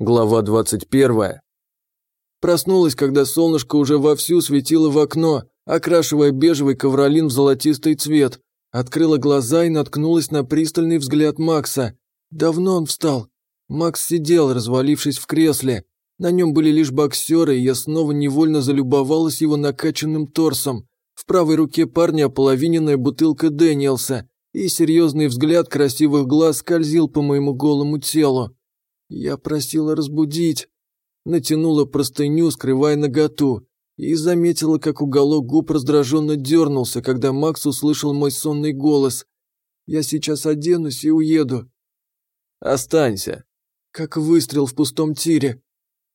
Глава 21. Проснулась, когда солнышко уже вовсю светило в окно, окрашивая бежевый ковролин в золотистый цвет. Открыла глаза и наткнулась на пристальный взгляд Макса. Давно он встал. Макс сидел, развалившись в кресле. На нем были лишь боксеры, и я снова невольно залюбовалась его накачанным торсом. В правой руке парня ополовиненная бутылка Дэниелса, и серьезный взгляд красивых глаз скользил по моему голому телу. Я просила разбудить. Натянула простыню, скрывая наготу, и заметила, как уголок губ раздраженно дернулся, когда Макс услышал мой сонный голос. «Я сейчас оденусь и уеду». «Останься». Как выстрел в пустом тире.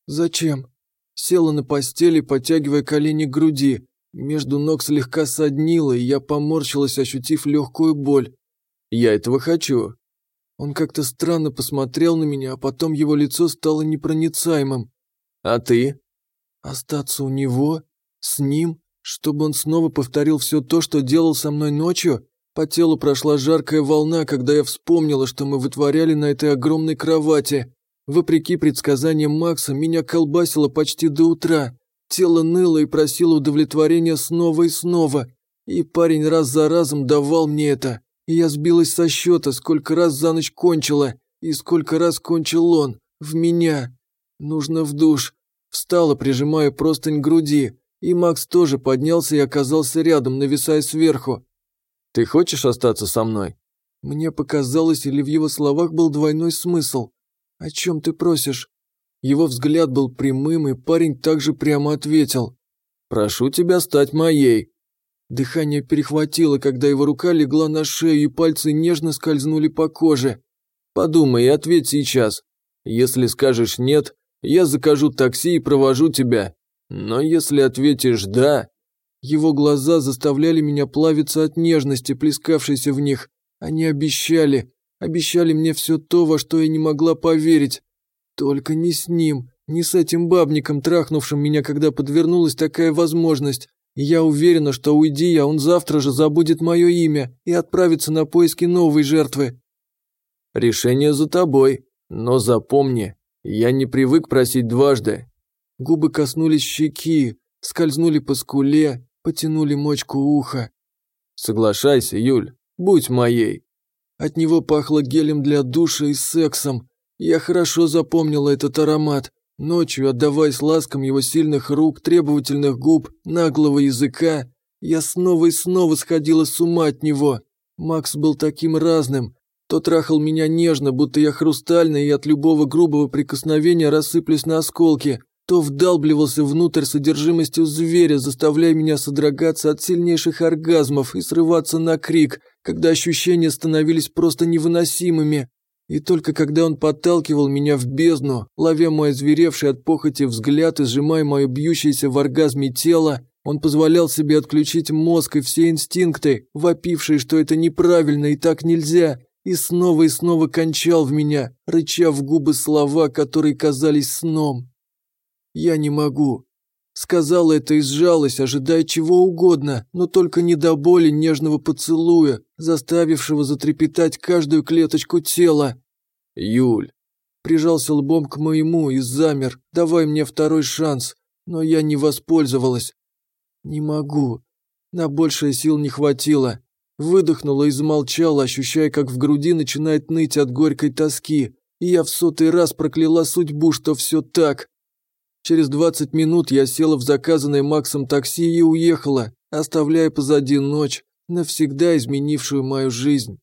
«Зачем?» Села на постели, подтягивая колени к груди. Между ног слегка соднило, и я поморщилась, ощутив легкую боль. «Я этого хочу. Он как-то странно посмотрел на меня, а потом его лицо стало непроницаемым. «А ты?» «Остаться у него? С ним? Чтобы он снова повторил все то, что делал со мной ночью?» По телу прошла жаркая волна, когда я вспомнила, что мы вытворяли на этой огромной кровати. Вопреки предсказаниям Макса, меня колбасило почти до утра. Тело ныло и просило удовлетворения снова и снова. И парень раз за разом давал мне это и я сбилась со счета, сколько раз за ночь кончила, и сколько раз кончил он, в меня. Нужно в душ. Встала, прижимая простынь к груди, и Макс тоже поднялся и оказался рядом, нависая сверху. «Ты хочешь остаться со мной?» Мне показалось, или в его словах был двойной смысл. «О чем ты просишь?» Его взгляд был прямым, и парень также прямо ответил. «Прошу тебя стать моей». Дыхание перехватило, когда его рука легла на шею, и пальцы нежно скользнули по коже. «Подумай и ответь сейчас. Если скажешь «нет», я закажу такси и провожу тебя. Но если ответишь «да», его глаза заставляли меня плавиться от нежности, плескавшейся в них. Они обещали, обещали мне все то, во что я не могла поверить. Только не с ним, не с этим бабником, трахнувшим меня, когда подвернулась такая возможность я уверена, что уйди я, он завтра же забудет мое имя и отправится на поиски новой жертвы. Решение за тобой, но запомни, я не привык просить дважды. Губы коснулись щеки, скользнули по скуле, потянули мочку уха. Соглашайся, Юль, будь моей. От него пахло гелем для душа и сексом. Я хорошо запомнила этот аромат. Ночью, отдаваясь ласкам его сильных рук, требовательных губ, наглого языка, я снова и снова сходила с ума от него. Макс был таким разным. То трахал меня нежно, будто я хрустальная, и от любого грубого прикосновения рассыплюсь на осколки, то вдалбливался внутрь содержимостью зверя, заставляя меня содрогаться от сильнейших оргазмов и срываться на крик, когда ощущения становились просто невыносимыми. И только когда он подталкивал меня в бездну, ловя мой озверевший от похоти взгляд и сжимая мое бьющееся в оргазме тело, он позволял себе отключить мозг и все инстинкты, вопившие, что это неправильно и так нельзя, и снова и снова кончал в меня, рыча в губы слова, которые казались сном. «Я не могу». Сказала это и сжалась, ожидая чего угодно, но только не до боли нежного поцелуя, заставившего затрепетать каждую клеточку тела. «Юль!» Прижался лбом к моему и замер, давай мне второй шанс, но я не воспользовалась. Не могу. На большее сил не хватило. Выдохнула и замолчала, ощущая, как в груди начинает ныть от горькой тоски, и я в сотый раз прокляла судьбу, что все так. Через двадцать минут я села в заказанное Максом такси и уехала, оставляя позади ночь, навсегда изменившую мою жизнь.